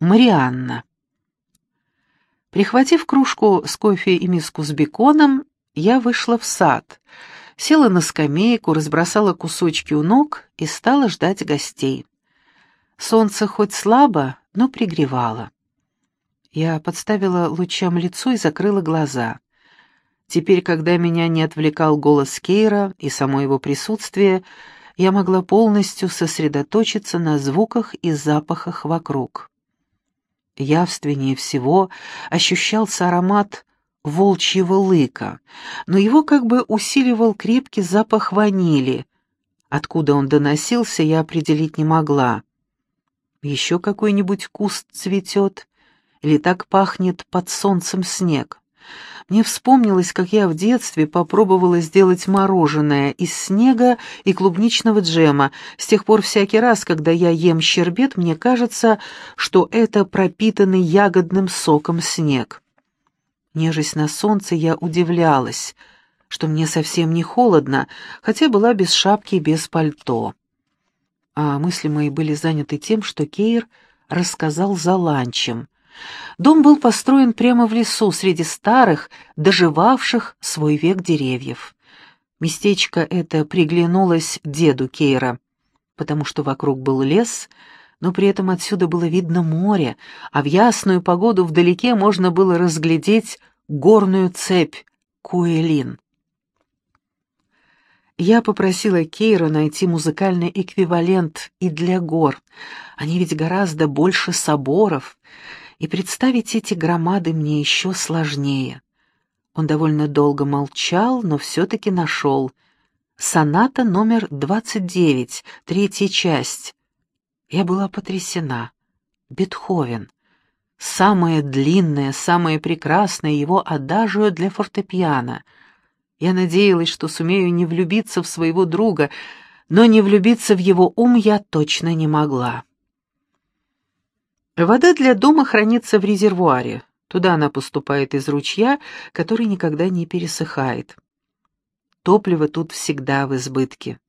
Марианна. Прихватив кружку с кофе и миску с беконом, я вышла в сад, села на скамейку, разбросала кусочки у ног и стала ждать гостей. Солнце хоть слабо, но пригревало. Я подставила лучам лицо и закрыла глаза. Теперь, когда меня не отвлекал голос Кейра и само его присутствие, я могла полностью сосредоточиться на звуках и запахах вокруг. Явственнее всего ощущался аромат волчьего лыка, но его как бы усиливал крепкий запах ванили. Откуда он доносился, я определить не могла. Еще какой-нибудь куст цветет, или так пахнет под солнцем снег. Мне вспомнилось, как я в детстве попробовала сделать мороженое из снега и клубничного джема. С тех пор всякий раз, когда я ем щербет, мне кажется, что это пропитанный ягодным соком снег. Нежесть на солнце, я удивлялась, что мне совсем не холодно, хотя была без шапки и без пальто. А мысли мои были заняты тем, что Кейр рассказал за ланчем — Дом был построен прямо в лесу, среди старых, доживавших свой век деревьев. Местечко это приглянулось деду Кейра, потому что вокруг был лес, но при этом отсюда было видно море, а в ясную погоду вдалеке можно было разглядеть горную цепь Куэлин. Я попросила Кейра найти музыкальный эквивалент и для гор. Они ведь гораздо больше соборов — и представить эти громады мне еще сложнее. Он довольно долго молчал, но все-таки нашел. Соната номер 29, третья часть. Я была потрясена. Бетховен. Самое длинное, самое прекрасное его адажио для фортепиано. Я надеялась, что сумею не влюбиться в своего друга, но не влюбиться в его ум я точно не могла. Вода для дома хранится в резервуаре. Туда она поступает из ручья, который никогда не пересыхает. Топливо тут всегда в избытке.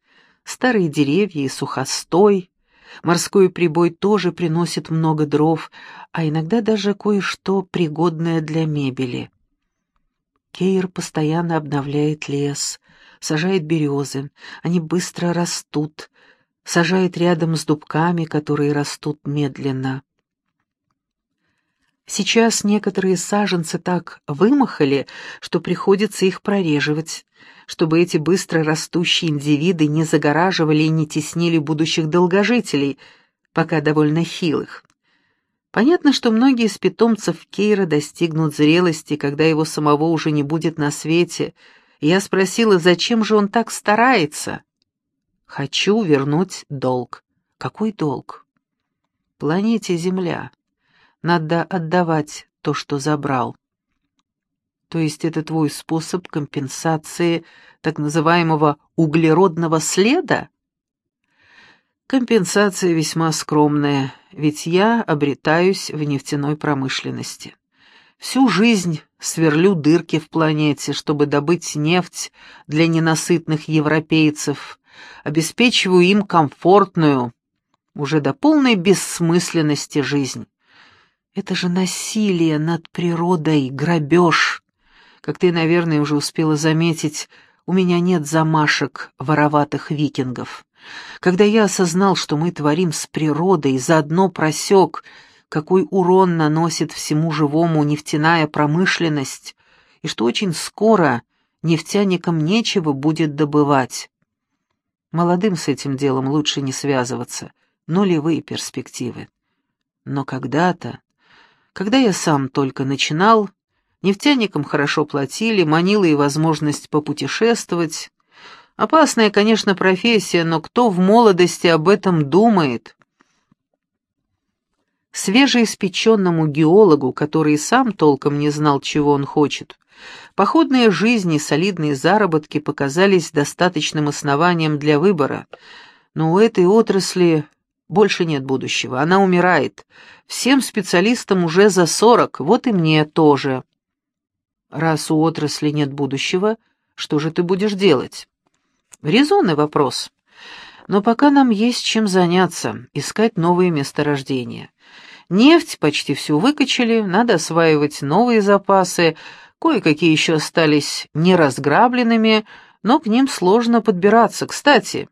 Старые деревья и сухостой. Морской прибой тоже приносит много дров, а иногда даже кое-что пригодное для мебели. Кейр постоянно обновляет лес, сажает березы, они быстро растут, сажает рядом с дубками, которые растут медленно. Сейчас некоторые саженцы так вымахали, что приходится их прореживать, чтобы эти быстро растущие индивиды не загораживали и не теснили будущих долгожителей, пока довольно хилых. Понятно, что многие из питомцев Кейра достигнут зрелости, когда его самого уже не будет на свете. я спросила, зачем же он так старается? «Хочу вернуть долг». «Какой долг?» «Планете Земля». Надо отдавать то, что забрал. То есть это твой способ компенсации так называемого углеродного следа? Компенсация весьма скромная, ведь я обретаюсь в нефтяной промышленности. Всю жизнь сверлю дырки в планете, чтобы добыть нефть для ненасытных европейцев, обеспечиваю им комфортную, уже до полной бессмысленности жизнь. Это же насилие над природой, грабеж. Как ты, наверное, уже успела заметить, у меня нет замашек вороватых викингов. Когда я осознал, что мы творим с природой, заодно просек, какой урон наносит всему живому нефтяная промышленность, и что очень скоро нефтяникам нечего будет добывать. Молодым с этим делом лучше не связываться, нулевые перспективы. Но когда-то когда я сам только начинал, нефтяникам хорошо платили, манила и возможность попутешествовать. Опасная, конечно, профессия, но кто в молодости об этом думает? Свежеиспеченному геологу, который сам толком не знал, чего он хочет, походные жизни и солидные заработки показались достаточным основанием для выбора, но у этой отрасли больше нет будущего, она умирает. Всем специалистам уже за сорок, вот и мне тоже. Раз у отрасли нет будущего, что же ты будешь делать? Резонный вопрос. Но пока нам есть чем заняться, искать новые месторождения. Нефть почти всю выкачали, надо осваивать новые запасы, кое-какие еще остались неразграбленными, но к ним сложно подбираться. Кстати,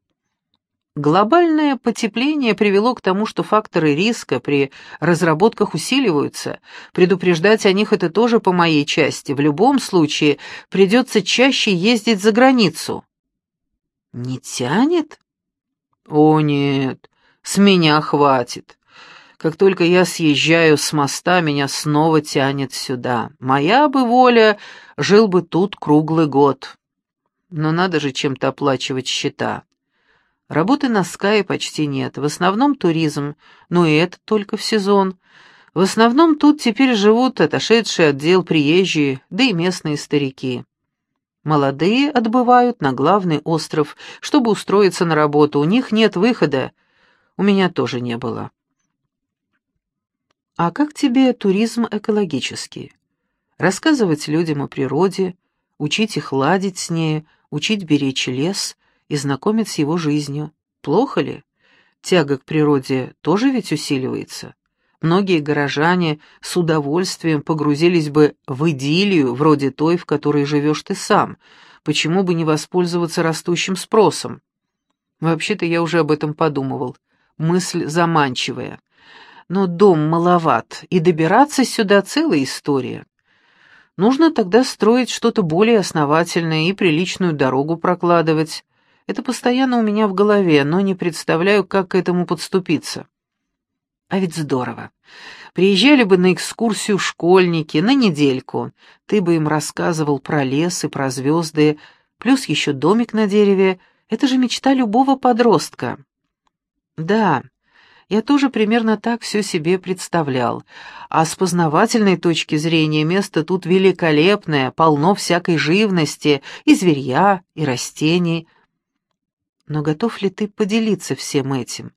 глобальное потепление привело к тому, что факторы риска при разработках усиливаются. Предупреждать о них это тоже по моей части. В любом случае придется чаще ездить за границу. Не тянет? О нет, с меня хватит. Как только я съезжаю с моста, меня снова тянет сюда. Моя бы воля, жил бы тут круглый год. Но надо же чем-то оплачивать счета. Работы на Скае почти нет, в основном туризм, но и это только в сезон. В основном тут теперь живут отошедшие отдел приезжие, да и местные старики. Молодые отбывают на главный остров, чтобы устроиться на работу, у них нет выхода. У меня тоже не было. А как тебе туризм экологический? Рассказывать людям о природе, учить их ладить с ней, учить беречь лес и знакомить с его жизнью. Плохо ли? Тяга к природе тоже ведь усиливается. Многие горожане с удовольствием погрузились бы в идиллию, вроде той, в которой живешь ты сам. Почему бы не воспользоваться растущим спросом? Вообще-то я уже об этом подумывал. Мысль заманчивая но дом маловат, и добираться сюда целая история. Нужно тогда строить что-то более основательное и приличную дорогу прокладывать. Это постоянно у меня в голове, но не представляю, как к этому подступиться. А ведь здорово. Приезжали бы на экскурсию школьники, на недельку. Ты бы им рассказывал про лес и про звезды, плюс еще домик на дереве. Это же мечта любого подростка. Да, я тоже примерно так все себе представлял. А с познавательной точки зрения место тут великолепное, полно всякой живности, и зверья, и растений. Но готов ли ты поделиться всем этим?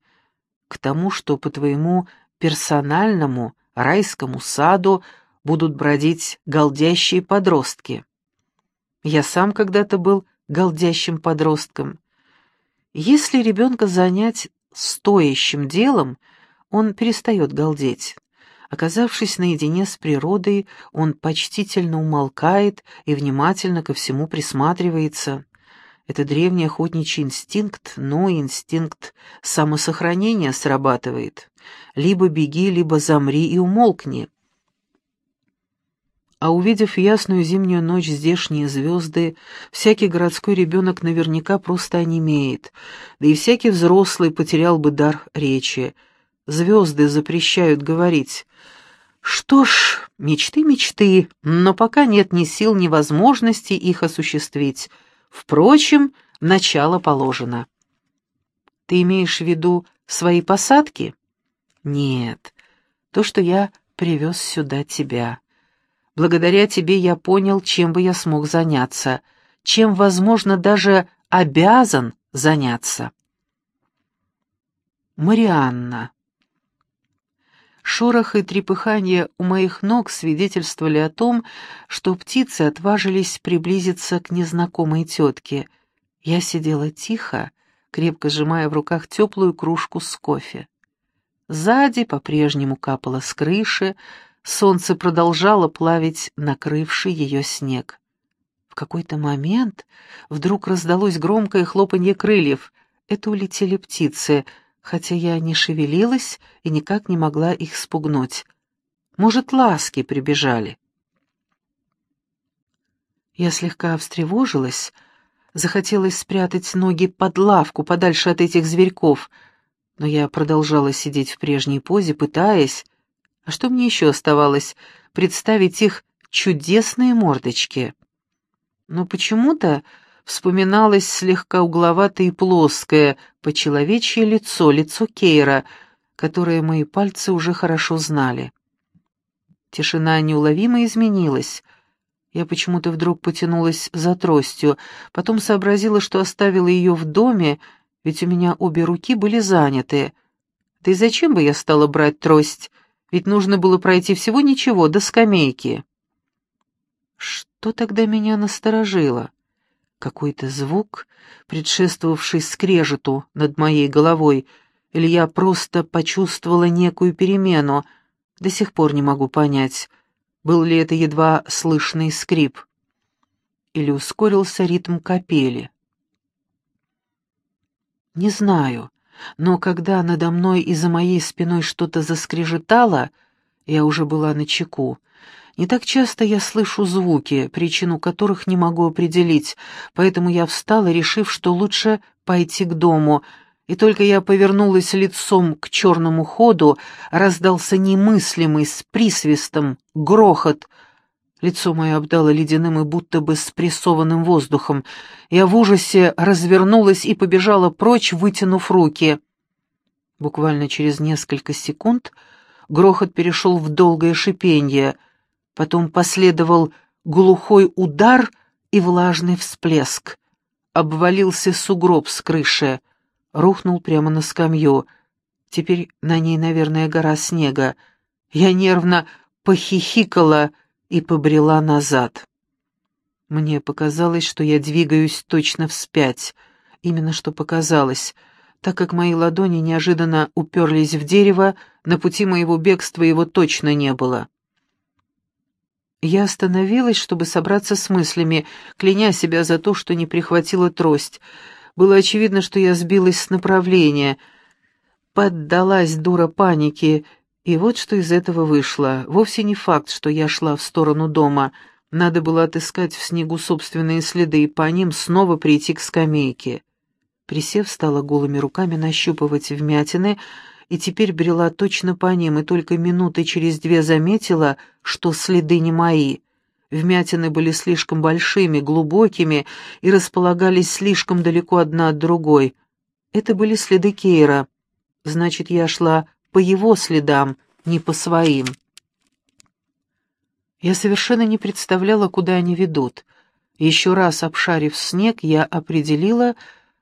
К тому, что по твоему персональному райскому саду будут бродить голдящие подростки. Я сам когда-то был голдящим подростком. Если ребенка занять стоящим делом, он перестает галдеть. Оказавшись наедине с природой, он почтительно умолкает и внимательно ко всему присматривается. Это древний охотничий инстинкт, но инстинкт самосохранения срабатывает. Либо беги, либо замри и умолкни. А увидев ясную зимнюю ночь здешние звезды, всякий городской ребенок наверняка просто онемеет, да и всякий взрослый потерял бы дар речи. Звезды запрещают говорить. Что ж, мечты мечты, но пока нет ни сил, ни возможности их осуществить. Впрочем, начало положено. Ты имеешь в виду свои посадки? Нет, то, что я привез сюда тебя. Благодаря тебе я понял, чем бы я смог заняться, чем, возможно, даже обязан заняться. Марианна. Шорох и трепыхание у моих ног свидетельствовали о том, что птицы отважились приблизиться к незнакомой тетке. Я сидела тихо, крепко сжимая в руках теплую кружку с кофе. Сзади по-прежнему капало с крыши, Солнце продолжало плавить накрывший ее снег. В какой-то момент вдруг раздалось громкое хлопанье крыльев. Это улетели птицы, хотя я не шевелилась и никак не могла их спугнуть. Может, ласки прибежали. Я слегка встревожилась, захотелось спрятать ноги под лавку, подальше от этих зверьков, но я продолжала сидеть в прежней позе, пытаясь, а что мне еще оставалось? Представить их чудесные мордочки. Но почему-то вспоминалось слегка угловатое и плоское, почеловечье лицо, лицо Кейра, которое мои пальцы уже хорошо знали. Тишина неуловимо изменилась. Я почему-то вдруг потянулась за тростью, потом сообразила, что оставила ее в доме, ведь у меня обе руки были заняты. Да и зачем бы я стала брать трость? Ведь нужно было пройти всего ничего, до скамейки. Что тогда меня насторожило? Какой-то звук, предшествовавший скрежету над моей головой, или я просто почувствовала некую перемену, До сих пор не могу понять, был ли это едва слышный скрип или ускорился ритм капели. Не знаю, но когда надо мной и за моей спиной что-то заскрежетало, я уже была на чеку. Не так часто я слышу звуки, причину которых не могу определить, поэтому я встала, решив, что лучше пойти к дому, и только я повернулась лицом к черному ходу, раздался немыслимый с присвистом грохот. Лицо мое обдало ледяным и будто бы спрессованным воздухом. Я в ужасе развернулась и побежала прочь, вытянув руки. Буквально через несколько секунд грохот перешел в долгое шипенье — Потом последовал глухой удар и влажный всплеск. Обвалился сугроб с крыши, рухнул прямо на скамью. Теперь на ней, наверное, гора снега. Я нервно похихикала и побрела назад. Мне показалось, что я двигаюсь точно вспять. Именно что показалось, так как мои ладони неожиданно уперлись в дерево, на пути моего бегства его точно не было. Я остановилась, чтобы собраться с мыслями, кляня себя за то, что не прихватила трость. Было очевидно, что я сбилась с направления. Поддалась дура панике, и вот что из этого вышло. Вовсе не факт, что я шла в сторону дома. Надо было отыскать в снегу собственные следы и по ним снова прийти к скамейке. Присев, стала голыми руками нащупывать вмятины, и теперь брела точно по ним, и только минуты через две заметила, что следы не мои. Вмятины были слишком большими, глубокими и располагались слишком далеко одна от другой. Это были следы Кейра. Значит, я шла по его следам, не по своим. Я совершенно не представляла, куда они ведут. Еще раз обшарив снег, я определила,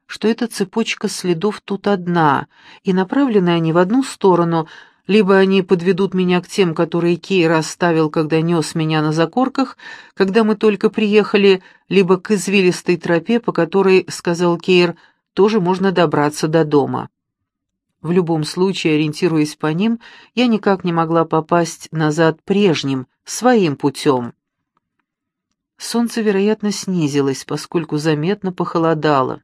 что эта цепочка следов тут одна, и направлены они в одну сторону, либо они подведут меня к тем, которые Кейр оставил, когда нес меня на закорках, когда мы только приехали, либо к извилистой тропе, по которой, сказал Кейр, тоже можно добраться до дома. В любом случае, ориентируясь по ним, я никак не могла попасть назад прежним, своим путем. Солнце, вероятно, снизилось, поскольку заметно похолодало.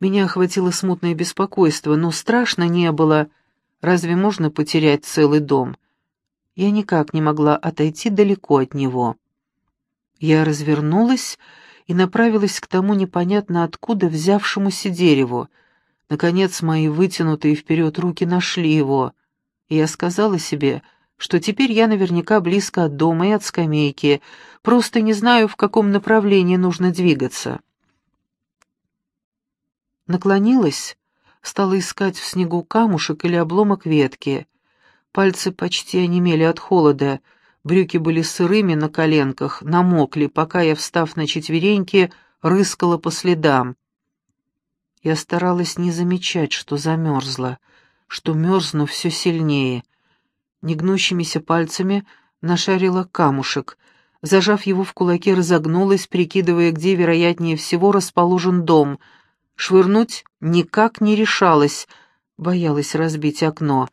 Меня охватило смутное беспокойство, но страшно не было. Разве можно потерять целый дом? Я никак не могла отойти далеко от него. Я развернулась и направилась к тому непонятно откуда взявшемуся дереву. Наконец мои вытянутые вперед руки нашли его. И я сказала себе, что теперь я наверняка близко от дома и от скамейки, просто не знаю, в каком направлении нужно двигаться наклонилась, стала искать в снегу камушек или обломок ветки. Пальцы почти онемели от холода, брюки были сырыми на коленках, намокли, пока я, встав на четвереньки, рыскала по следам. Я старалась не замечать, что замерзла, что мерзну все сильнее. Негнущимися пальцами нашарила камушек, зажав его в кулаке, разогнулась, прикидывая, где, вероятнее всего, расположен дом — Швырнуть никак не решалась, боялась разбить окно.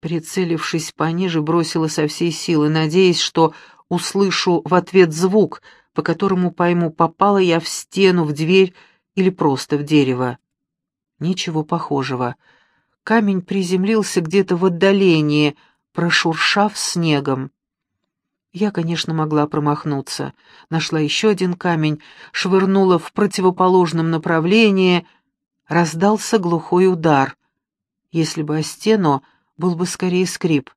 Прицелившись пониже, бросила со всей силы, надеясь, что услышу в ответ звук, по которому пойму, попала я в стену, в дверь или просто в дерево. Ничего похожего. Камень приземлился где-то в отдалении, прошуршав снегом. Я, конечно, могла промахнуться. Нашла еще один камень, швырнула в противоположном направлении. Раздался глухой удар. Если бы о стену, был бы скорее скрип.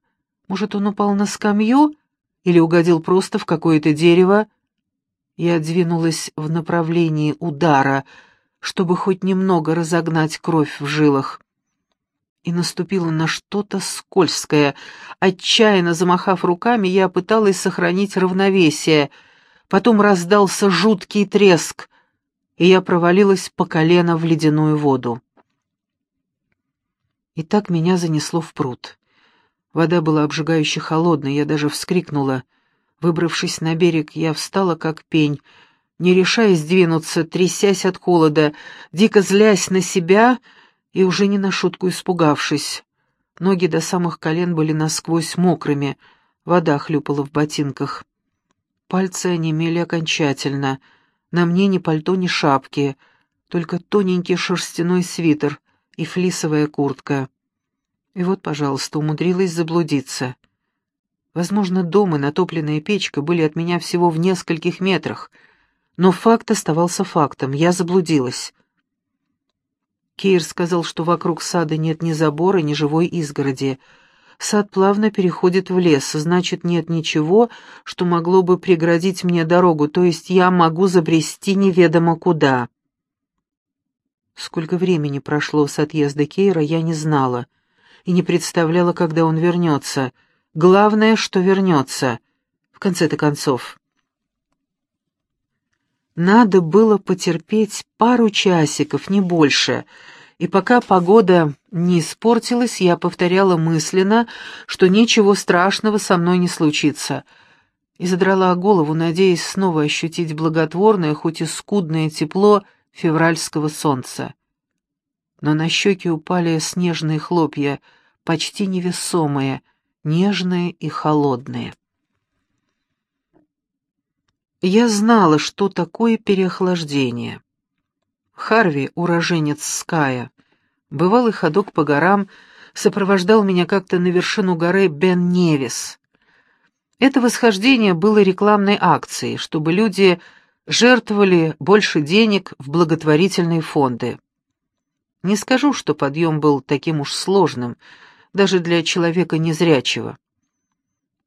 Может, он упал на скамью или угодил просто в какое-то дерево? Я двинулась в направлении удара, чтобы хоть немного разогнать кровь в жилах и наступила на что-то скользкое. Отчаянно замахав руками, я пыталась сохранить равновесие. Потом раздался жуткий треск, и я провалилась по колено в ледяную воду. И так меня занесло в пруд. Вода была обжигающе холодной, я даже вскрикнула. Выбравшись на берег, я встала как пень, не решаясь двинуться, трясясь от холода, дико злясь на себя — и уже не на шутку испугавшись. Ноги до самых колен были насквозь мокрыми, вода хлюпала в ботинках. Пальцы онемели окончательно. На мне ни пальто, ни шапки, только тоненький шерстяной свитер и флисовая куртка. И вот, пожалуйста, умудрилась заблудиться. Возможно, дом и натопленная печка были от меня всего в нескольких метрах, но факт оставался фактом, я заблудилась. Кейр сказал, что вокруг сада нет ни забора, ни живой изгороди. Сад плавно переходит в лес, значит, нет ничего, что могло бы преградить мне дорогу, то есть я могу забрести неведомо куда. Сколько времени прошло с отъезда Кейра, я не знала и не представляла, когда он вернется. Главное, что вернется, в конце-то концов. Надо было потерпеть пару часиков, не больше, и пока погода не испортилась, я повторяла мысленно, что ничего страшного со мной не случится, и задрала голову, надеясь снова ощутить благотворное, хоть и скудное тепло февральского солнца. Но на щеки упали снежные хлопья, почти невесомые, нежные и холодные. Я знала, что такое переохлаждение. Харви, уроженец Ская, бывалый ходок по горам, сопровождал меня как-то на вершину горы Бен-Невис. Это восхождение было рекламной акцией, чтобы люди жертвовали больше денег в благотворительные фонды. Не скажу, что подъем был таким уж сложным, даже для человека незрячего.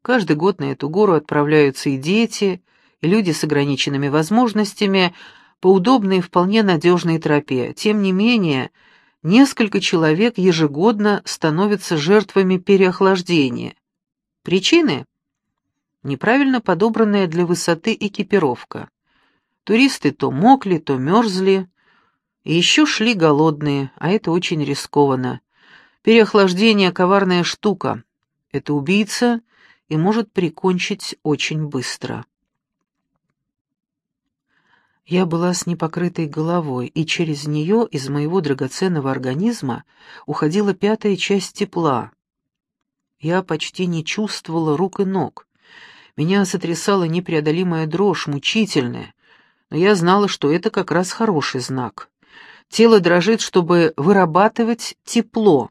Каждый год на эту гору отправляются и дети, люди с ограниченными возможностями по удобной и вполне надежной тропе. Тем не менее, несколько человек ежегодно становятся жертвами переохлаждения. Причины? Неправильно подобранная для высоты экипировка. Туристы то мокли, то мерзли, и еще шли голодные, а это очень рискованно. Переохлаждение — коварная штука. Это убийца и может прикончить очень быстро. Я была с непокрытой головой, и через нее из моего драгоценного организма уходила пятая часть тепла. Я почти не чувствовала рук и ног. Меня сотрясала непреодолимая дрожь, мучительная, но я знала, что это как раз хороший знак. Тело дрожит, чтобы вырабатывать тепло.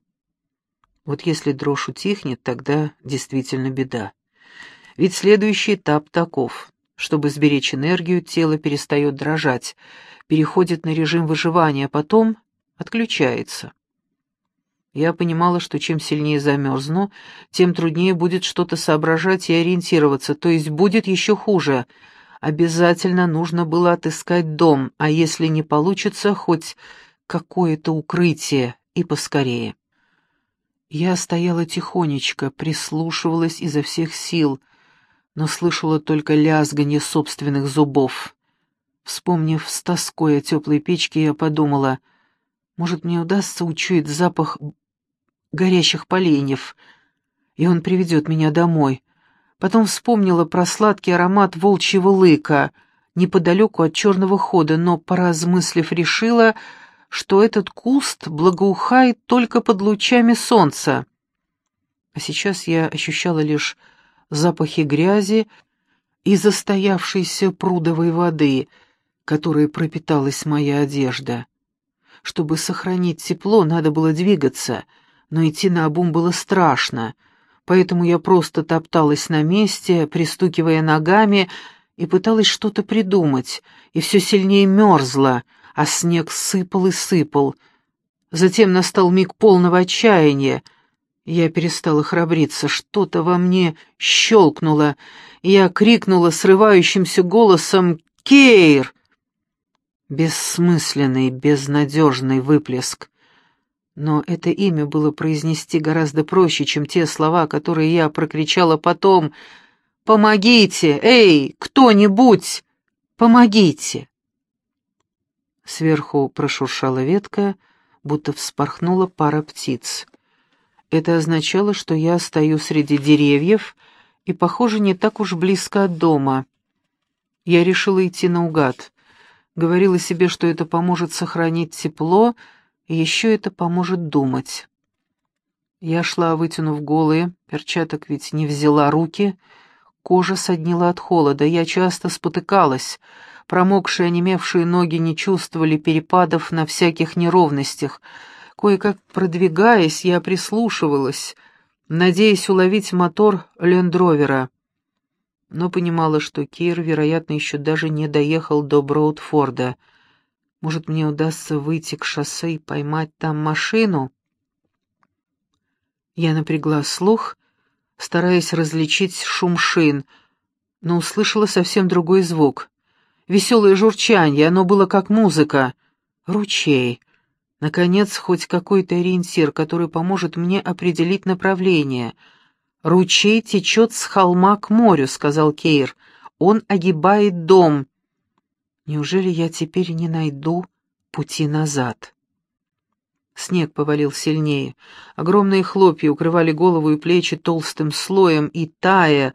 Вот если дрожь утихнет, тогда действительно беда. Ведь следующий этап таков. Чтобы сберечь энергию, тело перестает дрожать, переходит на режим выживания, а потом отключается. Я понимала, что чем сильнее замерзну, тем труднее будет что-то соображать и ориентироваться, то есть будет еще хуже. Обязательно нужно было отыскать дом, а если не получится, хоть какое-то укрытие, и поскорее. Я стояла тихонечко, прислушивалась изо всех сил — но слышала только лязганье собственных зубов. Вспомнив с тоской о теплой печке, я подумала, может, мне удастся учуять запах горящих поленьев, и он приведет меня домой. Потом вспомнила про сладкий аромат волчьего лыка неподалеку от черного хода, но, поразмыслив, решила, что этот куст благоухает только под лучами солнца. А сейчас я ощущала лишь запахи грязи и застоявшейся прудовой воды, которой пропиталась моя одежда. Чтобы сохранить тепло, надо было двигаться, но идти на обум было страшно, поэтому я просто топталась на месте, пристукивая ногами, и пыталась что-то придумать, и все сильнее мерзла, а снег сыпал и сыпал. Затем настал миг полного отчаяния, я перестала храбриться, что-то во мне щелкнуло. Я крикнула срывающимся голосом «Кейр!» Бессмысленный, безнадежный выплеск. Но это имя было произнести гораздо проще, чем те слова, которые я прокричала потом. «Помогите! Эй, кто-нибудь! Помогите!» Сверху прошуршала ветка, будто вспорхнула пара птиц. Это означало, что я стою среди деревьев и, похоже, не так уж близко от дома. Я решила идти наугад. Говорила себе, что это поможет сохранить тепло, и еще это поможет думать. Я шла, вытянув голые, перчаток ведь не взяла руки, кожа соднила от холода, я часто спотыкалась, промокшие, онемевшие ноги не чувствовали перепадов на всяких неровностях. Кое-как продвигаясь, я прислушивалась, надеясь уловить мотор лендровера, но понимала, что Кир, вероятно, еще даже не доехал до Броудфорда. Может, мне удастся выйти к шоссе и поймать там машину? Я напрягла слух, стараясь различить шум шин, но услышала совсем другой звук. Веселое журчание, оно было как музыка. Ручей. Наконец, хоть какой-то ориентир, который поможет мне определить направление. «Ручей течет с холма к морю», — сказал Кейр. «Он огибает дом». «Неужели я теперь не найду пути назад?» Снег повалил сильнее. Огромные хлопья укрывали голову и плечи толстым слоем и, тая,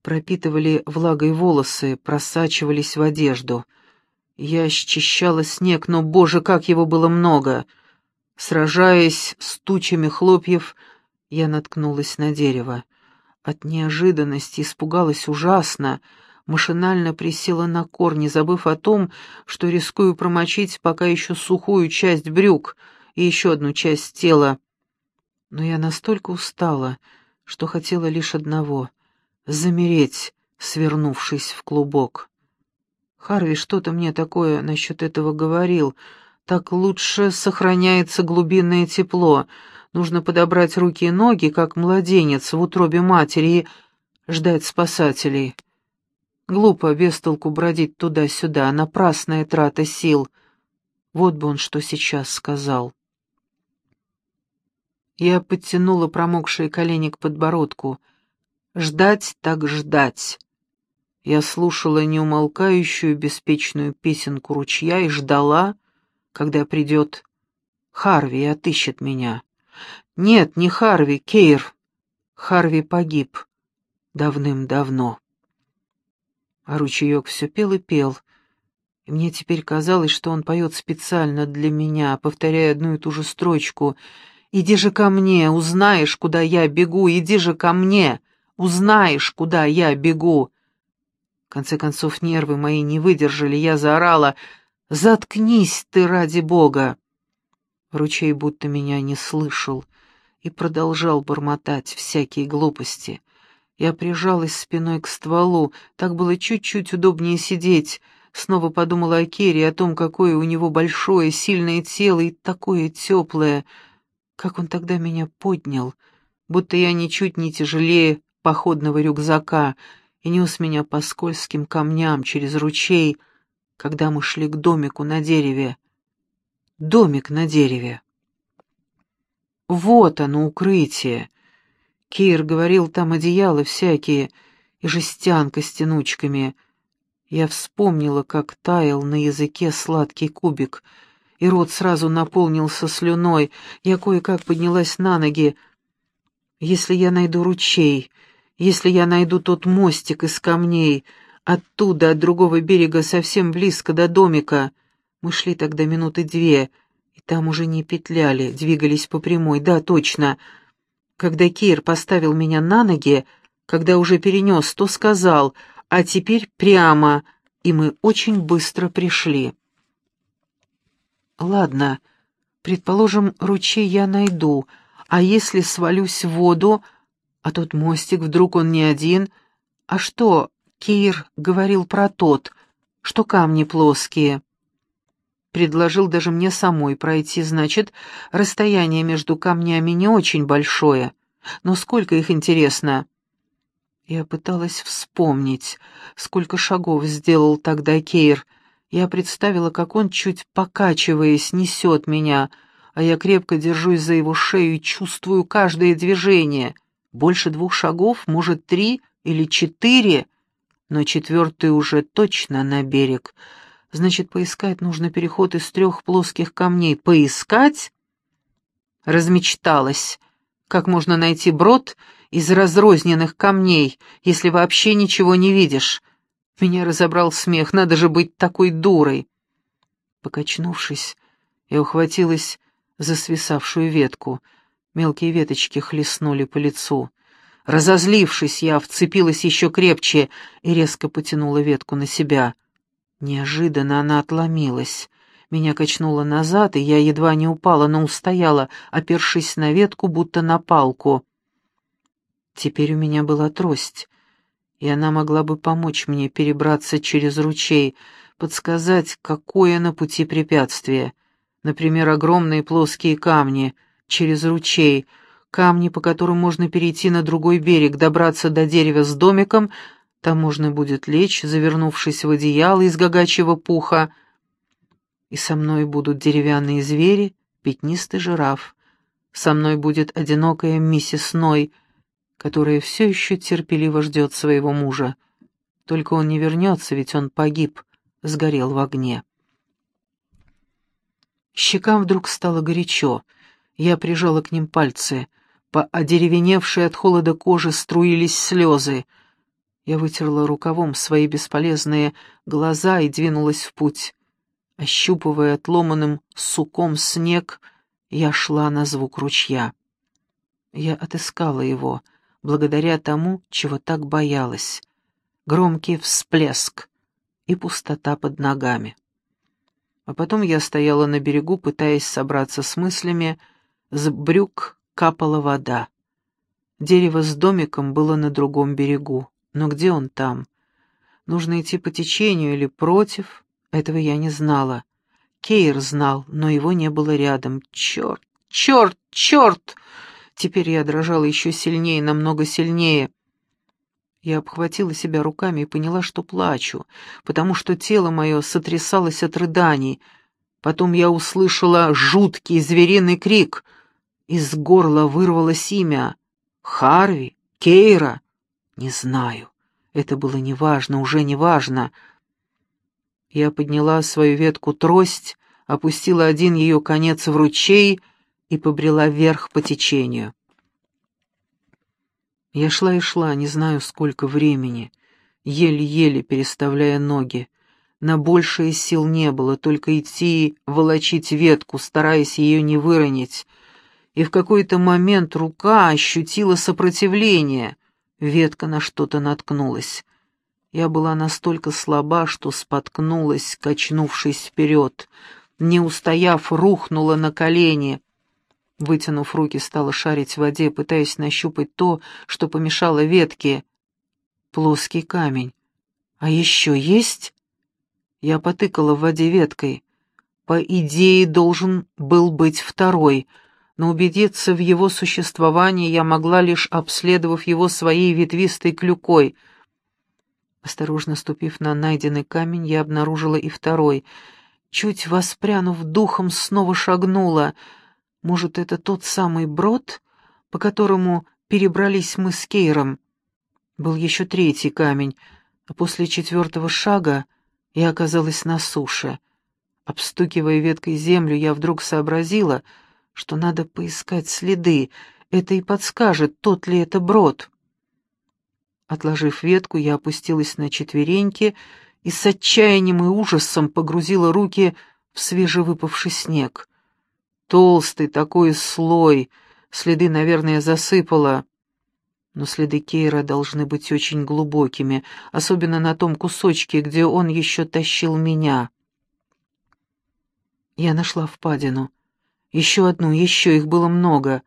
пропитывали влагой волосы, просачивались в одежду. Я счищала снег, но, боже, как его было много! Сражаясь с тучами хлопьев, я наткнулась на дерево. От неожиданности испугалась ужасно, машинально присела на корни, забыв о том, что рискую промочить пока еще сухую часть брюк — и еще одну часть тела. Но я настолько устала, что хотела лишь одного — замереть, свернувшись в клубок. Харви что-то мне такое насчет этого говорил. Так лучше сохраняется глубинное тепло. Нужно подобрать руки и ноги, как младенец в утробе матери, и ждать спасателей. Глупо без толку бродить туда-сюда, напрасная трата сил. Вот бы он что сейчас сказал. Я подтянула промокшие колени к подбородку. Ждать так ждать. Я слушала неумолкающую беспечную песенку ручья и ждала, когда придет Харви и отыщет меня. Нет, не Харви, Кейр. Харви погиб давным-давно. А ручеек все пел и пел, и мне теперь казалось, что он поет специально для меня, повторяя одну и ту же строчку — Иди же ко мне, узнаешь, куда я бегу, иди же ко мне, узнаешь, куда я бегу. В конце концов, нервы мои не выдержали, я заорала «Заткнись ты, ради Бога!» Ручей будто меня не слышал и продолжал бормотать всякие глупости. Я прижалась спиной к стволу, так было чуть-чуть удобнее сидеть. Снова подумала о Керри, о том, какое у него большое, сильное тело и такое теплое — как он тогда меня поднял, будто я ничуть не тяжелее походного рюкзака и нес меня по скользким камням через ручей, когда мы шли к домику на дереве. Домик на дереве. Вот оно, укрытие. Кир говорил, там одеяла всякие и жестянка с тянучками. Я вспомнила, как таял на языке сладкий кубик — и рот сразу наполнился слюной. Я кое-как поднялась на ноги. Если я найду ручей, если я найду тот мостик из камней, оттуда, от другого берега, совсем близко до домика. Мы шли тогда минуты две, и там уже не петляли, двигались по прямой, да, точно. Когда Кир поставил меня на ноги, когда уже перенес, то сказал, а теперь прямо, и мы очень быстро пришли. Ладно, предположим, ручей я найду, а если свалюсь в воду, а тот мостик, вдруг он не один, а что, Кир говорил про тот, что камни плоские. Предложил даже мне самой пройти, значит, расстояние между камнями не очень большое. Но сколько их, интересно? Я пыталась вспомнить, сколько шагов сделал тогда Кейр, — я представила, как он, чуть покачиваясь, несет меня, а я крепко держусь за его шею и чувствую каждое движение. Больше двух шагов, может, три или четыре, но четвертый уже точно на берег. Значит, поискать нужно переход из трех плоских камней. Поискать? Размечталась. Как можно найти брод из разрозненных камней, если вообще ничего не видишь? Меня разобрал смех, надо же быть такой дурой. Покачнувшись, я ухватилась за свисавшую ветку. Мелкие веточки хлестнули по лицу. Разозлившись, я вцепилась еще крепче и резко потянула ветку на себя. Неожиданно она отломилась. Меня качнуло назад, и я едва не упала, но устояла, опершись на ветку, будто на палку. Теперь у меня была трость, и она могла бы помочь мне перебраться через ручей, подсказать, какое на пути препятствие. Например, огромные плоские камни через ручей, камни, по которым можно перейти на другой берег, добраться до дерева с домиком, там можно будет лечь, завернувшись в одеяло из гагачьего пуха, и со мной будут деревянные звери, пятнистый жираф. Со мной будет одинокая миссис Ной, которая все еще терпеливо ждет своего мужа. Только он не вернется, ведь он погиб, сгорел в огне. Щекам вдруг стало горячо. Я прижала к ним пальцы. По одеревеневшей от холода кожи струились слезы. Я вытерла рукавом свои бесполезные глаза и двинулась в путь. Ощупывая отломанным суком снег, я шла на звук ручья. Я отыскала его, благодаря тому, чего так боялась. Громкий всплеск и пустота под ногами. А потом я стояла на берегу, пытаясь собраться с мыслями, с брюк капала вода. Дерево с домиком было на другом берегу, но где он там? Нужно идти по течению или против? Этого я не знала. Кейр знал, но его не было рядом. Черт, черт, черт! Теперь я дрожала еще сильнее, намного сильнее. Я обхватила себя руками и поняла, что плачу, потому что тело мое сотрясалось от рыданий. Потом я услышала жуткий звериный крик. Из горла вырвалось имя. Харви? Кейра? Не знаю. Это было неважно, уже неважно. Я подняла свою ветку трость, опустила один ее конец в ручей и побрела вверх по течению. Я шла и шла, не знаю сколько времени, еле-еле переставляя ноги. На большее сил не было, только идти волочить ветку, стараясь ее не выронить. И в какой-то момент рука ощутила сопротивление. Ветка на что-то наткнулась. Я была настолько слаба, что споткнулась, качнувшись вперед. Не устояв, рухнула на колени. Вытянув руки, стала шарить в воде, пытаясь нащупать то, что помешало ветке. Плоский камень. А еще есть? Я потыкала в воде веткой. По идее, должен был быть второй, но убедиться в его существовании я могла лишь обследовав его своей ветвистой клюкой — Осторожно ступив на найденный камень, я обнаружила и второй. Чуть воспрянув духом, снова шагнула. Может, это тот самый брод, по которому перебрались мы с Кейром? Был еще третий камень, а после четвертого шага я оказалась на суше. Обстукивая веткой землю, я вдруг сообразила, что надо поискать следы. Это и подскажет, тот ли это брод. Отложив ветку, я опустилась на четвереньки и с отчаянием и ужасом погрузила руки в свежевыпавший снег. Толстый такой слой, следы, наверное, засыпало. Но следы Кейра должны быть очень глубокими, особенно на том кусочке, где он еще тащил меня. Я нашла впадину. Еще одну, еще их было много,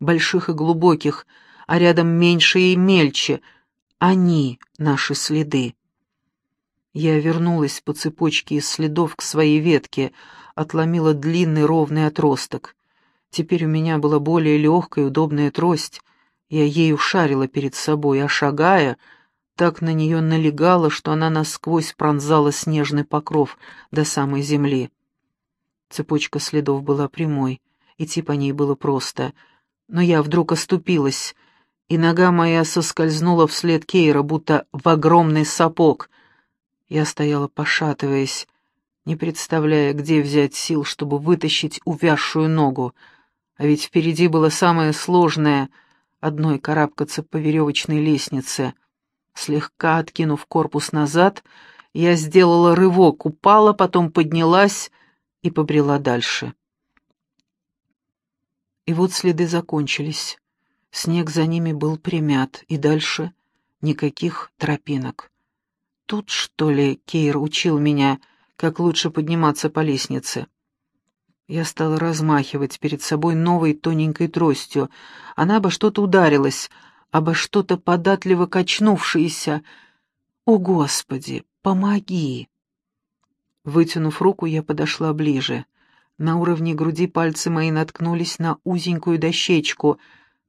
больших и глубоких, а рядом меньше и мельче — они — наши следы. Я вернулась по цепочке из следов к своей ветке, отломила длинный ровный отросток. Теперь у меня была более легкая и удобная трость. Я ею шарила перед собой, а шагая, так на нее налегала, что она насквозь пронзала снежный покров до самой земли. Цепочка следов была прямой, идти по ней было просто. Но я вдруг оступилась, и нога моя соскользнула вслед Кейра, будто в огромный сапог. Я стояла, пошатываясь, не представляя, где взять сил, чтобы вытащить увязшую ногу. А ведь впереди было самое сложное — одной карабкаться по веревочной лестнице. Слегка откинув корпус назад, я сделала рывок, упала, потом поднялась и побрела дальше. И вот следы закончились. Снег за ними был примят, и дальше никаких тропинок. Тут, что ли, Кейр учил меня, как лучше подниматься по лестнице. Я стала размахивать перед собой новой тоненькой тростью. Она обо что-то ударилась, обо что-то податливо качнувшееся. «О, Господи, помоги!» Вытянув руку, я подошла ближе. На уровне груди пальцы мои наткнулись на узенькую дощечку,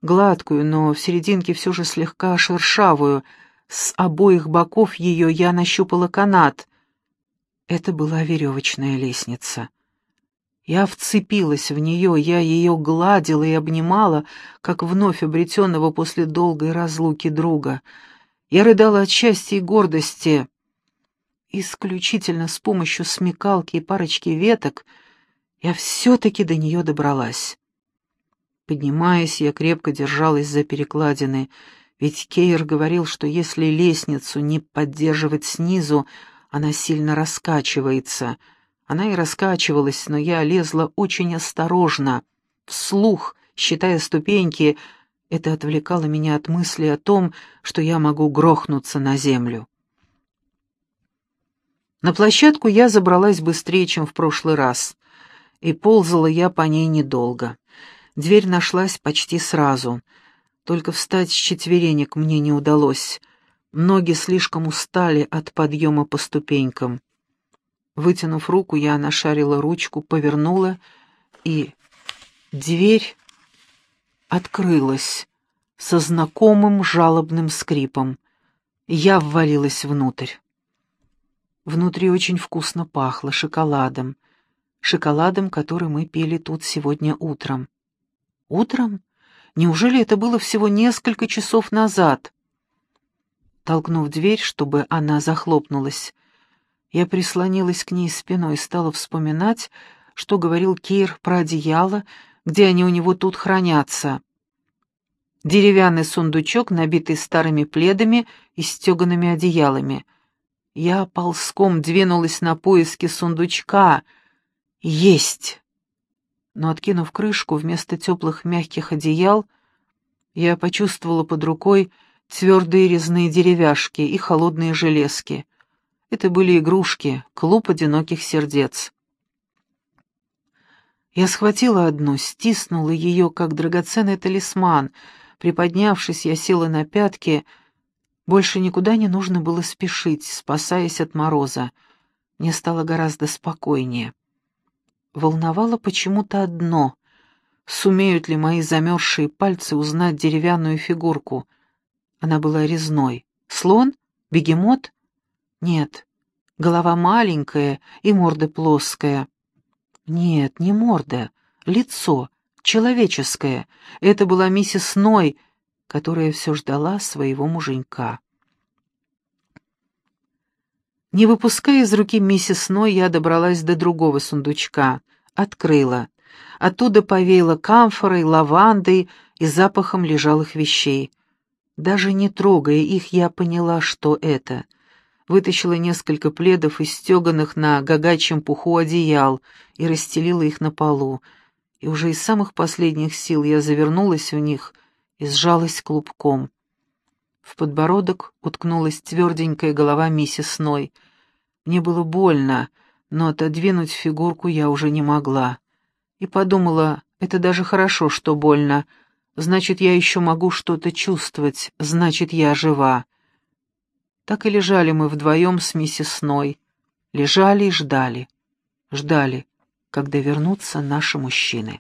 гладкую, но в серединке все же слегка шершавую. С обоих боков ее я нащупала канат. Это была веревочная лестница. Я вцепилась в нее, я ее гладила и обнимала, как вновь обретенного после долгой разлуки друга. Я рыдала от счастья и гордости. Исключительно с помощью смекалки и парочки веток я все-таки до нее добралась. Поднимаясь, я крепко держалась за перекладины, ведь Кейр говорил, что если лестницу не поддерживать снизу, она сильно раскачивается — она и раскачивалась, но я лезла очень осторожно, вслух, считая ступеньки. Это отвлекало меня от мысли о том, что я могу грохнуться на землю. На площадку я забралась быстрее, чем в прошлый раз, и ползала я по ней недолго. Дверь нашлась почти сразу, только встать с четверенек мне не удалось. Ноги слишком устали от подъема по ступенькам. Вытянув руку, я нашарила ручку, повернула, и дверь открылась со знакомым жалобным скрипом. Я ввалилась внутрь. Внутри очень вкусно пахло шоколадом. Шоколадом, который мы пили тут сегодня утром. Утром? Неужели это было всего несколько часов назад? Толкнув дверь, чтобы она захлопнулась, я прислонилась к ней спиной и стала вспоминать, что говорил Кейр про одеяло, где они у него тут хранятся. Деревянный сундучок, набитый старыми пледами и стеганными одеялами. Я ползком двинулась на поиски сундучка. Есть! Но, откинув крышку, вместо теплых мягких одеял, я почувствовала под рукой твердые резные деревяшки и холодные железки. Это были игрушки, клуб одиноких сердец. Я схватила одну, стиснула ее, как драгоценный талисман. Приподнявшись, я села на пятки. Больше никуда не нужно было спешить, спасаясь от мороза. Мне стало гораздо спокойнее. Волновало почему-то одно — сумеют ли мои замерзшие пальцы узнать деревянную фигурку. Она была резной. Слон? Бегемот? Нет, голова маленькая и морда плоская. Нет, не морда, лицо, человеческое. Это была миссис Ной, которая все ждала своего муженька. Не выпуская из руки миссис Ной, я добралась до другого сундучка, открыла. Оттуда повеяло камфорой, лавандой и запахом лежалых вещей. Даже не трогая их, я поняла, что это вытащила несколько пледов из стеганых на гагачьем пуху одеял и расстелила их на полу. И уже из самых последних сил я завернулась в них и сжалась клубком. В подбородок уткнулась тверденькая голова миссис Ной. Мне было больно, но отодвинуть фигурку я уже не могла. И подумала, это даже хорошо, что больно. Значит, я еще могу что-то чувствовать, значит, я жива. Так и лежали мы вдвоем с миссис Ной. Лежали и ждали. Ждали, когда вернутся наши мужчины.